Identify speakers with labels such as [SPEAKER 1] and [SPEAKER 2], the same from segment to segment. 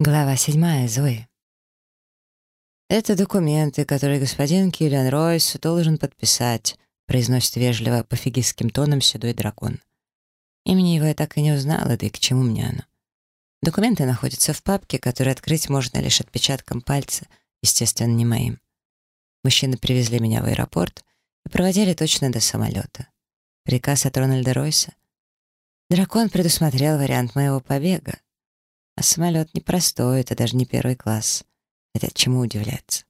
[SPEAKER 1] Глава седьмая. Зои. «Это документы, которые господин Киллиан Ройс должен подписать», произносит вежливо пофигистским тоном седой дракон. Имени его я так и не узнала, да и к чему мне оно. Документы находятся в папке, которую открыть можно лишь отпечатком пальца, естественно, не моим. Мужчины привезли меня в аэропорт и проводили точно до самолета. Приказ от Рональда Ройса. Дракон предусмотрел вариант моего побега, а самолет непростой, это даже не первый класс. Хотя чему удивляться?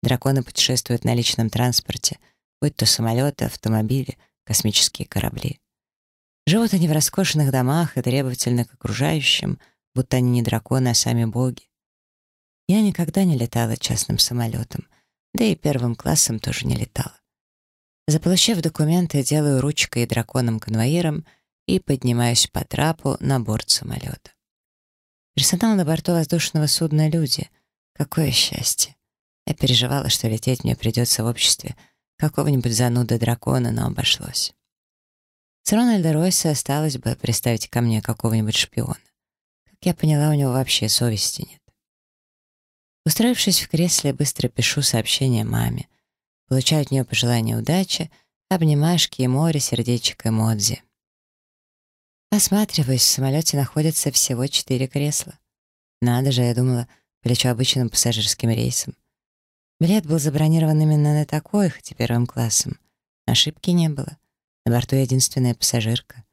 [SPEAKER 1] Драконы путешествуют на личном транспорте, будь то самолеты, автомобили, космические корабли. Живут они в роскошных домах и требовательны к окружающим, будто они не драконы, а сами боги. Я никогда не летала частным самолетом, да и первым классом тоже не летала. Заполучив документы, делаю ручкой и драконом-конвоиром и поднимаюсь по трапу на борт самолета. Персонал на борту воздушного судна — люди. Какое счастье. Я переживала, что лететь мне придется в обществе какого-нибудь зануда дракона, но обошлось. С Рональда Ройса осталось бы представить ко мне какого-нибудь шпиона. Как я поняла, у него вообще совести нет. Устроившись в кресле, быстро пишу сообщение маме. Получаю от нее пожелания удачи, обнимашки, море, сердечко, эмодзи. Осматриваясь, в самолете находится всего четыре кресла. Надо же, я думала, полечу обычным пассажирским рейсом. Билет был забронирован именно на такой, хоть первым классом. Ошибки не было. На борту единственная пассажирка.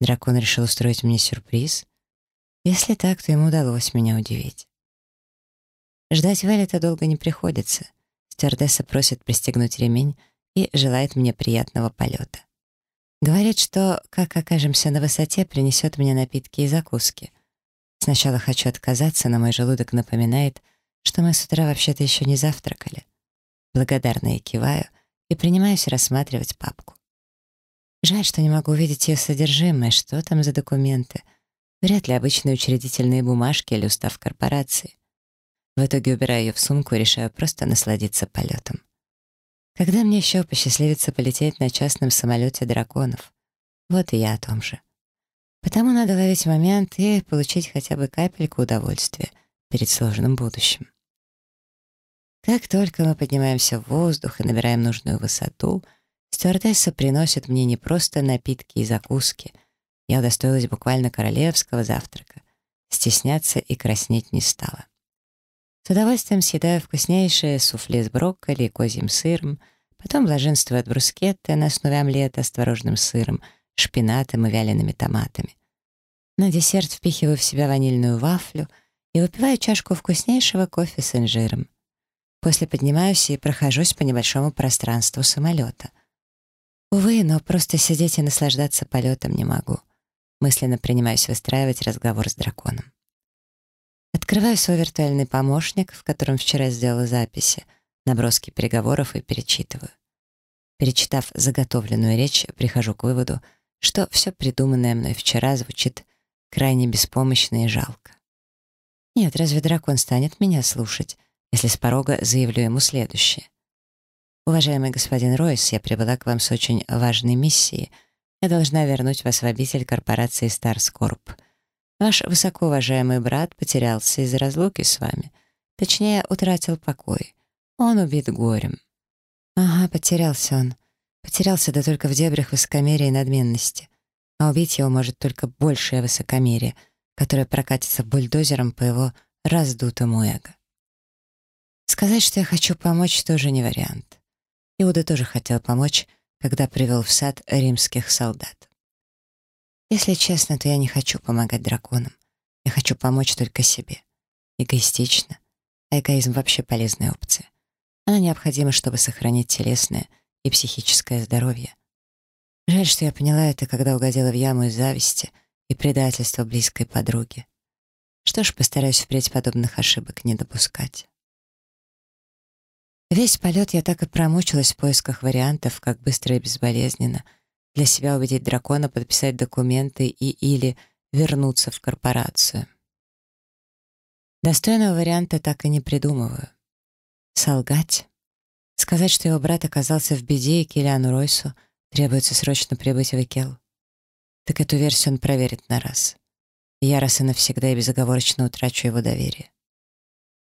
[SPEAKER 1] Дракон решил устроить мне сюрприз. Если так, то ему удалось меня удивить. Ждать вылета долго не приходится. Стюардесса просит пристегнуть ремень и желает мне приятного полета. Говорит, что, как окажемся на высоте, принесет мне напитки и закуски. Сначала хочу отказаться, но мой желудок напоминает, что мы с утра вообще-то еще не завтракали. Благодарно я киваю и принимаюсь рассматривать папку. Жаль, что не могу увидеть ее содержимое, что там за документы. Вряд ли обычные учредительные бумажки или устав корпорации. В итоге убираю ее в сумку и решаю просто насладиться полетом. Когда мне еще посчастливится полететь на частном самолете драконов? Вот и я о том же. Потому надо ловить момент и получить хотя бы капельку удовольствия перед сложным будущим. Как только мы поднимаемся в воздух и набираем нужную высоту, стюардесса приносит мне не просто напитки и закуски. Я удостоилась буквально королевского завтрака. Стесняться и краснеть не стала. С удовольствием съедаю вкуснейшее суфле с брокколи и козьим сыром, потом блаженство от брускетты на основе омлета с творожным сыром, шпинатом и вялеными томатами. На десерт впихиваю в себя ванильную вафлю и выпиваю чашку вкуснейшего кофе с инжиром. После поднимаюсь и прохожусь по небольшому пространству самолета. Увы, но просто сидеть и наслаждаться полетом не могу. Мысленно принимаюсь выстраивать разговор с драконом. Открываю свой виртуальный помощник, в котором вчера сделала записи, наброски переговоров и перечитываю. Перечитав заготовленную речь, прихожу к выводу, что все придуманное мной вчера звучит крайне беспомощно и жалко. Нет, разве дракон станет меня слушать, если с порога заявлю ему следующее? Уважаемый господин Ройс, я прибыла к вам с очень важной миссией. Я должна вернуть вас в обитель корпорации Старскорп — Ваш высокоуважаемый брат потерялся из-за разлуки с вами. Точнее, утратил покой. Он убит горем. Ага, потерялся он. Потерялся да только в дебрях высокомерия и надменности. А убить его может только большее высокомерие, которое прокатится бульдозером по его раздутому эго. Сказать, что я хочу помочь, тоже не вариант. Иуда тоже хотел помочь, когда привел в сад римских солдат. Если честно, то я не хочу помогать драконам. Я хочу помочь только себе. Эгоистично. А эгоизм вообще полезная опция. Она необходима, чтобы сохранить телесное и психическое здоровье. Жаль, что я поняла это, когда угодила в яму из зависти и предательства близкой подруги. Что ж, постараюсь впредь подобных ошибок не допускать. Весь полет я так и промучилась в поисках вариантов, как быстро и безболезненно — для себя убедить дракона подписать документы и или вернуться в корпорацию. Достойного варианта так и не придумываю. Солгать? Сказать, что его брат оказался в беде, и Киллиану Ройсу требуется срочно прибыть в Экел? Так эту версию он проверит на раз. Я раз и навсегда и безоговорочно утрачу его доверие.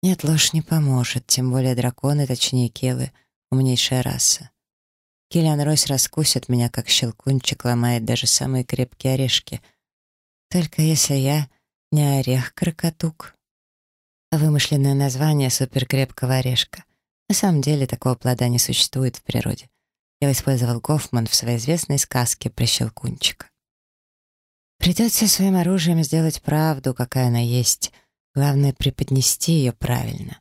[SPEAKER 1] Нет, ложь не поможет, тем более драконы, точнее келы, умнейшая раса. Киллиан Ройс раскусит меня, как щелкунчик ломает даже самые крепкие орешки. Только если я не орех-крокотук. Вымышленное название суперкрепкого орешка. На самом деле такого плода не существует в природе. Его использовал Гофман в своей известной сказке про щелкунчика. Придется своим оружием сделать правду, какая она есть. Главное — преподнести ее правильно.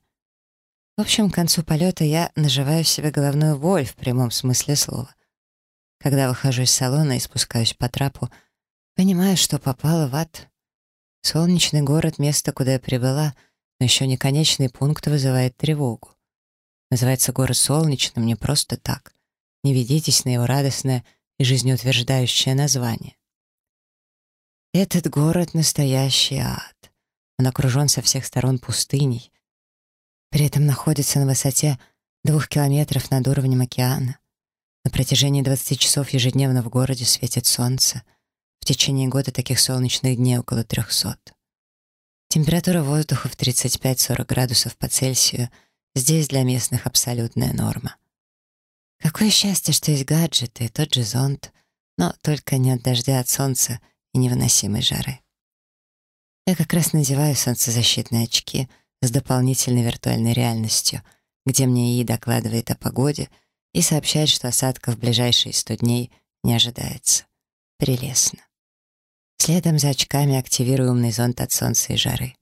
[SPEAKER 1] В общем, к концу полета я наживаю себе головную боль в прямом смысле слова. Когда выхожу из салона и спускаюсь по трапу, понимаю, что попала в ад. Солнечный город — место, куда я прибыла, но еще не конечный пункт вызывает тревогу. Называется город солнечным не просто так. Не ведитесь на его радостное и жизнеутверждающее название. Этот город — настоящий ад. Он окружен со всех сторон пустыней. При этом находится на высоте двух километров над уровнем океана. На протяжении 20 часов ежедневно в городе светит солнце. В течение года таких солнечных дней около 300. Температура воздуха в 35-40 градусов по Цельсию здесь для местных абсолютная норма. Какое счастье, что есть гаджеты, тот же зонт, но только не от дождя, от солнца — и невыносимой жары. Я как раз надеваю солнцезащитные очки с дополнительной виртуальной реальностью, где мне ИИ докладывает о погоде и сообщает, что осадков в ближайшие 100 дней не ожидается. Прелестно. Следом за очками активирую умный зонт от солнца и жары.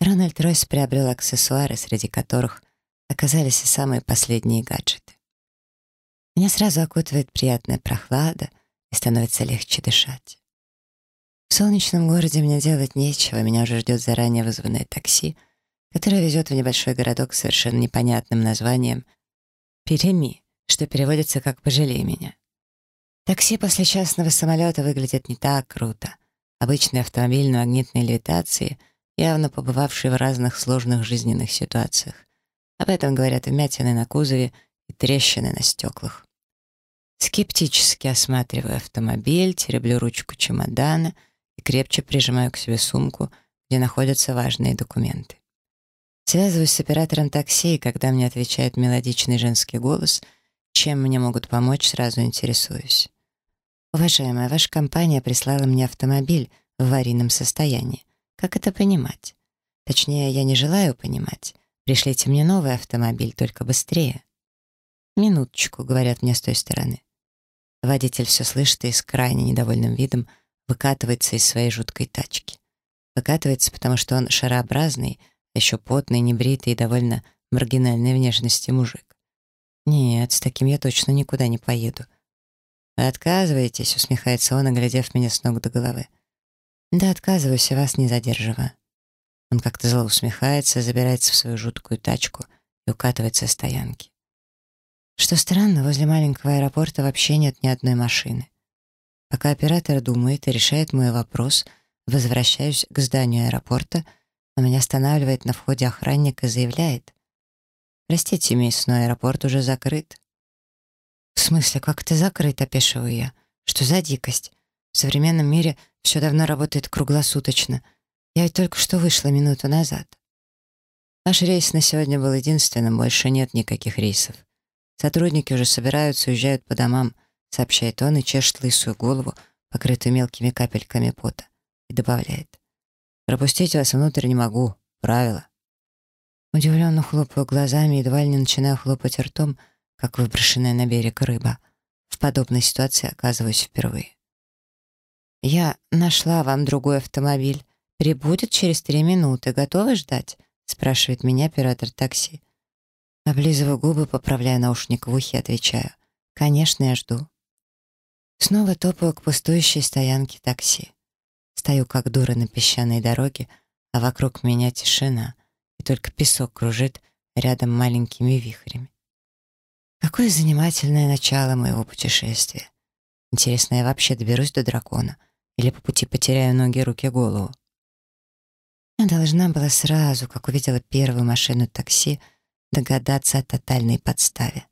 [SPEAKER 1] Рональд Ройс приобрел аксессуары, среди которых оказались и самые последние гаджеты. Меня сразу окутывает приятная прохлада и становится легче дышать. В солнечном городе мне делать нечего, меня уже ждет заранее вызванное такси, которое везет в небольшой городок с совершенно непонятным названием «Переми», что переводится как «пожалей меня». Такси после частного самолета выглядит не так круто. Обычный автомобиль на магнитной левитации, явно побывавший в разных сложных жизненных ситуациях. Об этом говорят вмятины на кузове и трещины на стеклах. Скептически осматриваю автомобиль, тереблю ручку чемодана — и крепче прижимаю к себе сумку, где находятся важные документы. Связываюсь с оператором такси, и когда мне отвечает мелодичный женский голос, чем мне могут помочь, сразу интересуюсь. «Уважаемая, ваша компания прислала мне автомобиль в аварийном состоянии. Как это понимать? Точнее, я не желаю понимать. Пришлите мне новый автомобиль, только быстрее». «Минуточку», — говорят мне с той стороны. Водитель все слышит и с крайне недовольным видом выкатывается из своей жуткой тачки. Выкатывается, потому что он шарообразный, еще потный, небритый и довольно маргинальной внешности мужик. Нет, с таким я точно никуда не поеду. «Вы отказываетесь?» — усмехается он, оглядев меня с ног до головы. «Да, отказываюсь, и вас не задерживаю». Он как-то зло усмехается, забирается в свою жуткую тачку и укатывается с стоянки. Что странно, возле маленького аэропорта вообще нет ни одной машины. Пока оператор думает и решает мой вопрос, возвращаюсь к зданию аэропорта, но меня останавливает на входе охранник и заявляет. «Простите, мисс, но аэропорт уже закрыт». «В смысле, как это закрыт?» — опешиваю я. «Что за дикость? В современном мире все давно работает круглосуточно. Я ведь только что вышла минуту назад». Наш рейс на сегодня был единственным, больше нет никаких рейсов. Сотрудники уже собираются, уезжают по домам сообщает он и чешет лысую голову, покрытую мелкими капельками пота, и добавляет. «Пропустить вас внутрь не могу. Правило». Удивленно хлопаю глазами, едва ли не начинаю хлопать ртом, как выброшенная на берег рыба. В подобной ситуации оказываюсь впервые. «Я нашла вам другой автомобиль. Прибудет через три минуты. Готовы ждать?» — спрашивает меня оператор такси. Облизываю губы, поправляя наушник в ухе, отвечаю. «Конечно, я жду». Снова топаю к пустующей стоянке такси. Стою как дура на песчаной дороге, а вокруг меня тишина, и только песок кружит рядом маленькими вихрями. Какое занимательное начало моего путешествия. Интересно, я вообще доберусь до дракона или по пути потеряю ноги, руки, голову? Я должна была сразу, как увидела первую машину такси, догадаться о тотальной подставе.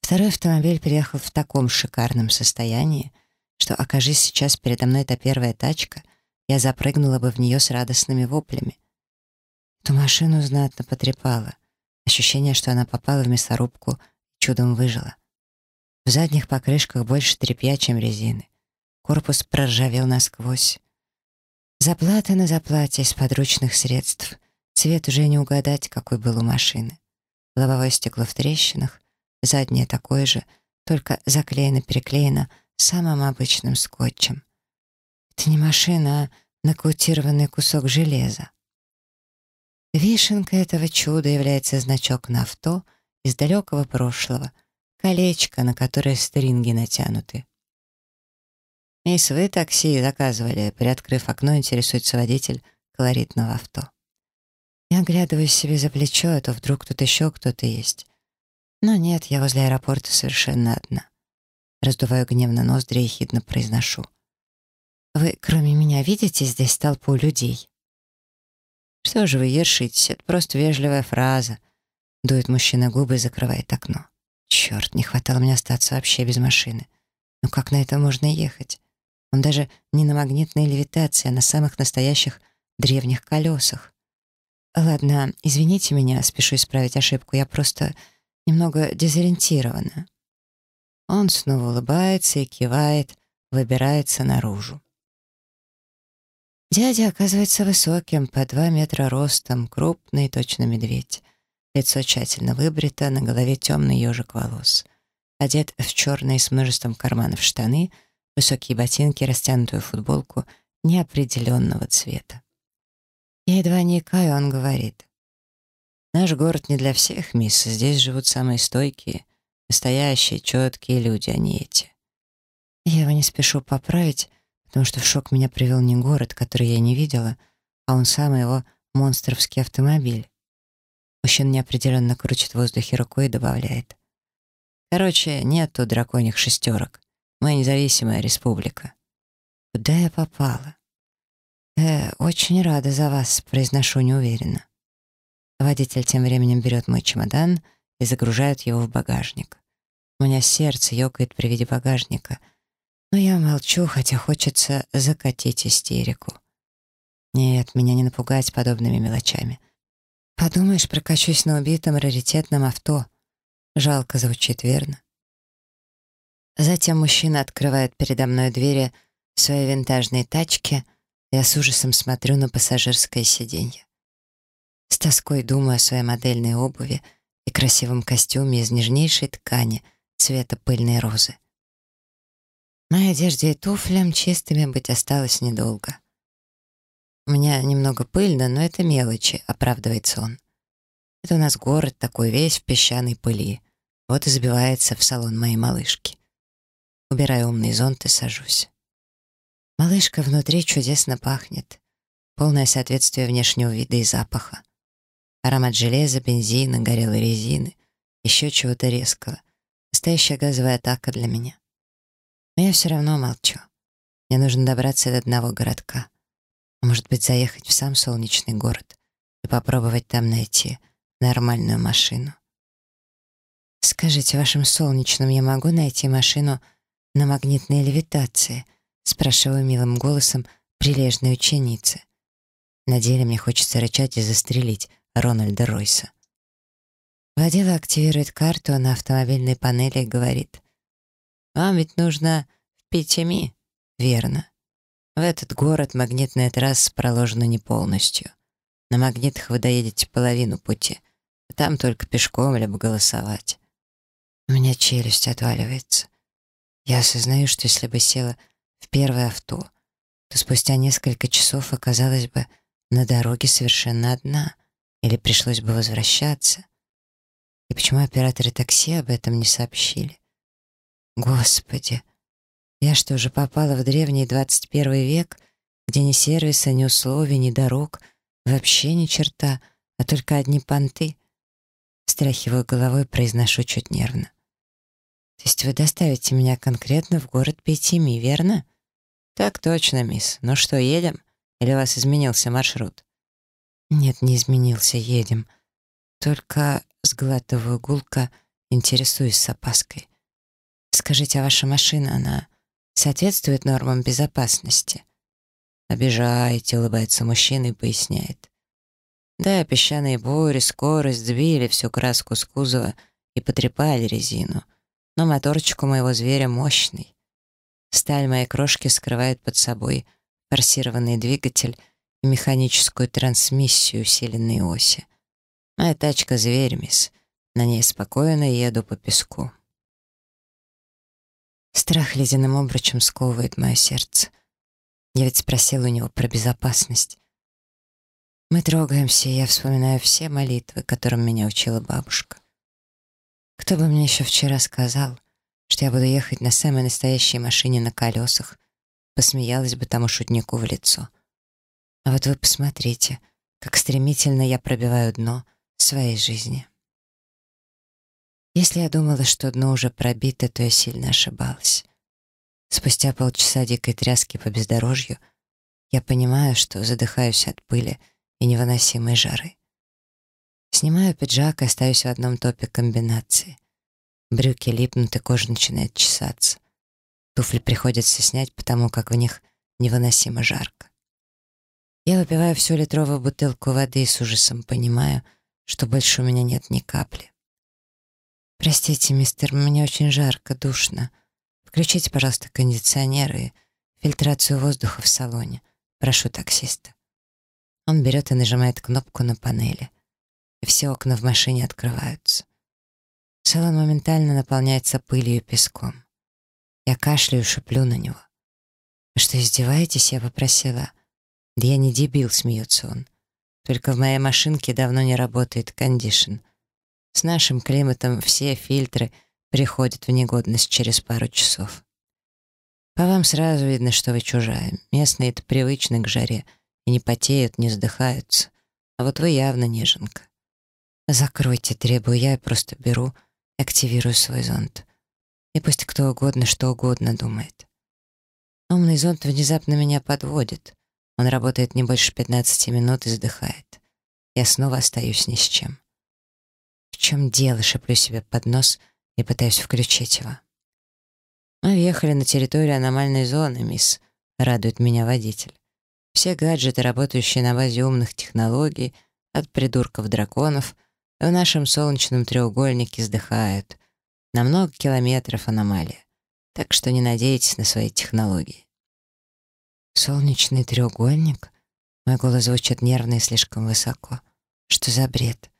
[SPEAKER 1] Второй автомобиль приехал в таком шикарном состоянии, что, окажись сейчас передо мной эта первая тачка, я запрыгнула бы в нее с радостными воплями. то машину знатно потрепала. Ощущение, что она попала в мясорубку, чудом выжила. В задних покрышках больше тряпья, чем резины. Корпус проржавел насквозь. Заплата на заплате из подручных средств. Цвет уже не угадать, какой был у машины. Лобовое стекло в трещинах, заднее такое же, только заклеено-переклеено самым обычным скотчем. Это не машина, а нокаутированный кусок железа. Вишенкой этого чуда является значок на авто из далекого прошлого, колечко, на которое стринги натянуты. «Мисс, вы такси заказывали?» Приоткрыв окно, интересуется водитель колоритного авто. Я оглядываюсь себе за плечо, а то вдруг тут еще кто-то есть. Но нет, я возле аэропорта совершенно одна. Раздуваю гневно ноздри и хидно произношу. «Вы, кроме меня, видите здесь толпу людей?» «Что же вы ершитесь? Это просто вежливая фраза». Дует мужчина губы и закрывает окно. Черт, не хватало мне остаться вообще без машины. Ну как на это можно ехать? Он даже не на магнитной левитации, а на самых настоящих древних колесах. Ладно, извините меня, спешу исправить ошибку, я просто немного дезориентирована. Он снова улыбается и кивает, выбирается наружу. Дядя оказывается высоким, по два метра ростом, крупный, точно медведь. Лицо тщательно выбрито, на голове темный ежик волос. Одет в черные с множеством карманов штаны, высокие ботинки, растянутую футболку неопределенного цвета. Я едва не икаю, он говорит. «Наш город не для всех, мисс. Здесь живут самые стойкие, настоящие, четкие люди, а не эти». Я его не спешу поправить, потому что в шок меня привел не город, который я не видела, а он сам его монстровский автомобиль. Мужчина неопределенно крутит в воздухе рукой и добавляет. Короче, нет тут драконьих шестерок. Мы независимая республика. Куда я попала? Э, очень рада за вас, произношу неуверенно. Водитель тем временем берет мой чемодан и загружает его в багажник. У меня сердце ёкает при виде багажника — но я молчу, хотя хочется закатить истерику. Нет, меня не напугать подобными мелочами. Подумаешь, прокачусь на убитом раритетном авто. Жалко звучит, верно? Затем мужчина открывает передо мной двери своей винтажной тачки, я с ужасом смотрю на пассажирское сиденье. С тоской думаю о своей модельной обуви и красивом костюме из нежнейшей ткани цвета пыльной розы. Моей одежде и туфлям чистыми быть осталось недолго. У меня немного пыльно, но это мелочи, оправдывается он. Это у нас город такой весь в песчаной пыли. Вот и забивается в салон моей малышки. Убираю умный зонт и сажусь. Малышка внутри чудесно пахнет. Полное соответствие внешнего вида и запаха. Аромат железа, бензина, горелой резины, еще чего-то резкого. Настоящая газовая атака для меня. Но я все равно молчу. Мне нужно добраться до одного городка. А может быть, заехать в сам солнечный город и попробовать там найти нормальную машину. «Скажите, в вашем солнечном я могу найти машину на магнитной левитации?» спрашиваю милым голосом прилежной ученицы. На деле мне хочется рычать и застрелить Рональда Ройса. Водила активирует карту на автомобильной панели и говорит. Вам ведь нужно в Питеми, верно? В этот город магнитная трасса проложена не полностью. На магнитах вы доедете половину пути, а там только пешком либо голосовать. У меня челюсть отваливается. Я осознаю, что если бы села в первое авто, то спустя несколько часов оказалась бы на дороге совершенно одна, или пришлось бы возвращаться. И почему операторы такси об этом не сообщили? Господи, я что же попала в древний 21 век, где ни сервиса, ни условий, ни дорог, вообще ни черта, а только одни понты? Стряхиваю головой, произношу чуть нервно. То есть вы доставите меня конкретно в город Пятими, верно? Так точно, мисс. Ну что, едем? Или у вас изменился маршрут? Нет, не изменился, едем. Только сглатываю гулко, интересуюсь с опаской. Скажите, а ваша машина, она соответствует нормам безопасности? Обижаете, улыбается мужчина и поясняет. Да, песчаные бури, скорость сбили всю краску с кузова и потрепали резину. Но моторчик у моего зверя мощный. Сталь моей крошки скрывает под собой форсированный двигатель механическую трансмиссию усиленной оси. Моя тачка — зверь, мисс. На ней спокойно еду по песку. Страх ледяным обручем сковывает мое сердце. Я ведь спросила у него про безопасность. Мы трогаемся, и я вспоминаю все молитвы, которым меня учила бабушка. Кто бы мне еще вчера сказал, что я буду ехать на самой настоящей машине на колесах, посмеялась бы тому шутнику в лицо. А вот вы посмотрите, как стремительно я пробиваю дно своей жизни. Если я думала, что дно уже пробито, то я сильно ошибалась. Спустя полчаса дикой тряски по бездорожью я понимаю, что задыхаюсь от пыли и невыносимой жары. Снимаю пиджак и остаюсь в одном топе комбинации. Брюки липнут, и кожа начинает чесаться. Туфли приходится снять, потому как в них невыносимо жарко. Я выпиваю всю литровую бутылку воды и с ужасом понимаю, что больше у меня нет ни капли. «Простите, мистер, мне очень жарко, душно. Включите, пожалуйста, кондиционер и фильтрацию воздуха в салоне. Прошу таксиста». Он берет и нажимает кнопку на панели. И все окна в машине открываются. Салон моментально наполняется пылью и песком. Я кашляю шеплю на него. «Вы что, издеваетесь?» — я попросила. «Да я не дебил», — смеется он. «Только в моей машинке давно не работает кондишн. С нашим климатом все фильтры приходят в негодность через пару часов. По вам сразу видно, что вы чужая. Местные-то привычны к жаре и не потеют, не вздыхаются. А вот вы явно неженка. Закройте, требую я, и просто беру активирую свой зонт. И пусть кто угодно, что угодно думает. Умный зонт внезапно меня подводит. Он работает не больше 15 минут и вздыхает. Я снова остаюсь ни с чем. «В чем дело?» — шеплю себе под нос и пытаюсь включить его. «Мы въехали на территорию аномальной зоны, мисс», — радует меня водитель. «Все гаджеты, работающие на базе умных технологий, от придурков-драконов, в нашем солнечном треугольнике издыхают. На много километров аномалия. Так что не надейтесь на свои технологии». «Солнечный треугольник?» Мой голос звучит нервно и слишком высоко. «Что за бред?»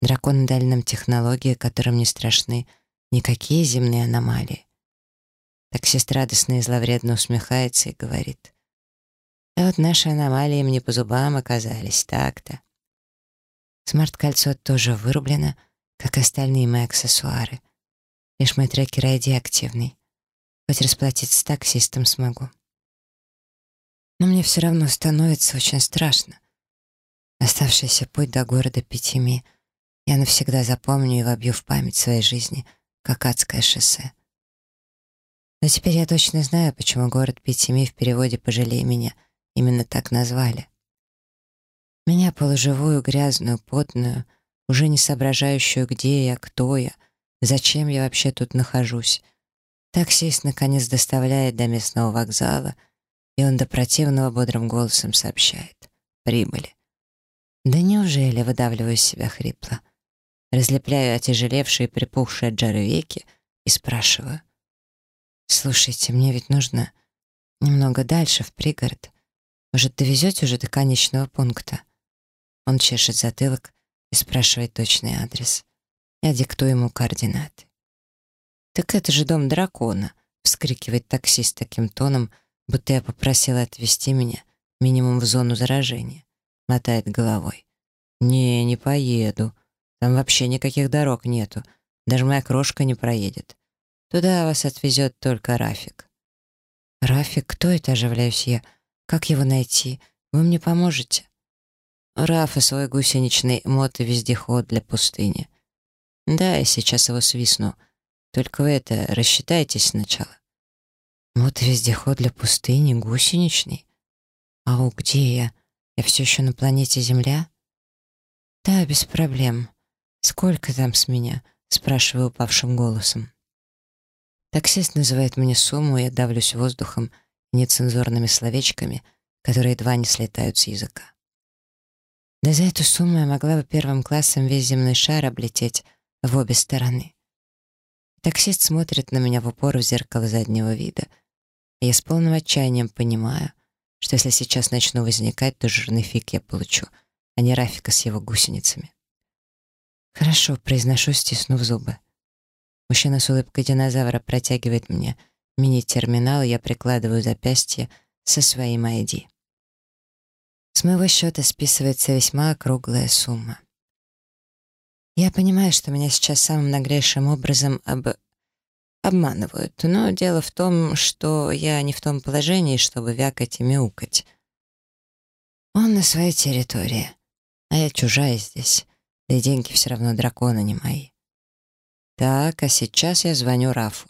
[SPEAKER 1] Драконы дали нам технологии, которым не страшны никакие земные аномалии. Таксист радостно и зловредно усмехается и говорит. А вот наши аномалии мне по зубам оказались, так-то. Смарт-кольцо тоже вырублено, как остальные мои аксессуары. Лишь мой трекер ID активный. Хоть расплатиться с таксистом смогу. Но мне все равно становится очень страшно. Оставшийся путь до города Пятими — я навсегда запомню и вобью в память своей жизни, как адское шоссе. Но теперь я точно знаю, почему город Пятими в переводе «пожалей меня» именно так назвали. Меня полуживую, грязную, потную, уже не соображающую, где я, кто я, зачем я вообще тут нахожусь. Таксист наконец доставляет до местного вокзала, и он до противного бодрым голосом сообщает. Прибыли. Да неужели выдавливаю из себя хрипло? разлепляю отяжелевшие, припухшие от жары веки и спрашиваю. «Слушайте, мне ведь нужно немного дальше, в пригород. Может, довезете уже до конечного пункта?» Он чешет затылок и спрашивает точный адрес. Я диктую ему координаты. «Так это же дом дракона!» — вскрикивает таксист таким тоном, будто я попросила отвезти меня минимум в зону заражения. Мотает головой. «Не, не поеду», там вообще никаких дорог нету. Даже моя крошка не проедет. Туда вас отвезет только Рафик». «Рафик? Кто это?» — оживляюсь я. «Как его найти? Вы мне поможете?» «Рафа свой гусеничный мото-вездеход для пустыни. Да, я сейчас его свистну. Только вы это, рассчитайтесь сначала». «Мото-вездеход для пустыни? Гусеничный? Ау, где я? Я все еще на планете Земля?» «Да, без проблем. «Сколько там с меня?» — спрашиваю упавшим голосом. Таксист называет мне сумму, я давлюсь воздухом и нецензурными словечками, которые едва не слетают с языка. Да за эту сумму я могла бы первым классом весь земной шар облететь в обе стороны. Таксист смотрит на меня в упор в зеркало заднего вида. Я с полным отчаянием понимаю, что если сейчас начну возникать, то жирный фиг я получу, а не Рафика с его гусеницами. «Хорошо», — произношу, стиснув зубы. Мужчина с улыбкой динозавра протягивает мне мини-терминал, и я прикладываю запястье со своим ID. С моего счета списывается весьма округлая сумма. Я понимаю, что меня сейчас самым наглейшим образом об... обманывают, но дело в том, что я не в том положении, чтобы вякать и мяукать. Он на своей территории, а я чужая здесь, да и деньги все равно дракона не мои. Так, а сейчас я звоню Рафу.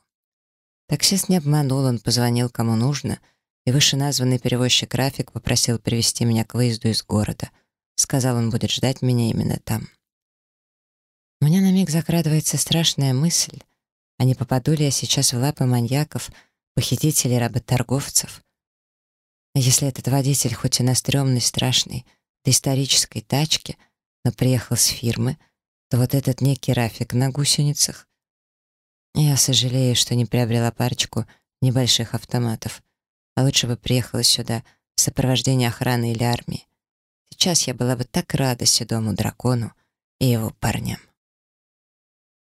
[SPEAKER 1] Таксист не обманул, он позвонил кому нужно, и вышеназванный перевозчик Рафик попросил привести меня к выезду из города. Сказал, он будет ждать меня именно там. У меня на миг закрадывается страшная мысль, а не попаду ли я сейчас в лапы маньяков, похитителей, работорговцев? А если этот водитель, хоть и на стрёмной, страшной, доисторической тачке, но приехал с фирмы, то вот этот некий Рафик на гусеницах. Я сожалею, что не приобрела парочку небольших автоматов, а лучше бы приехала сюда в сопровождении охраны или армии. Сейчас я была бы так рада седому дракону и его парням.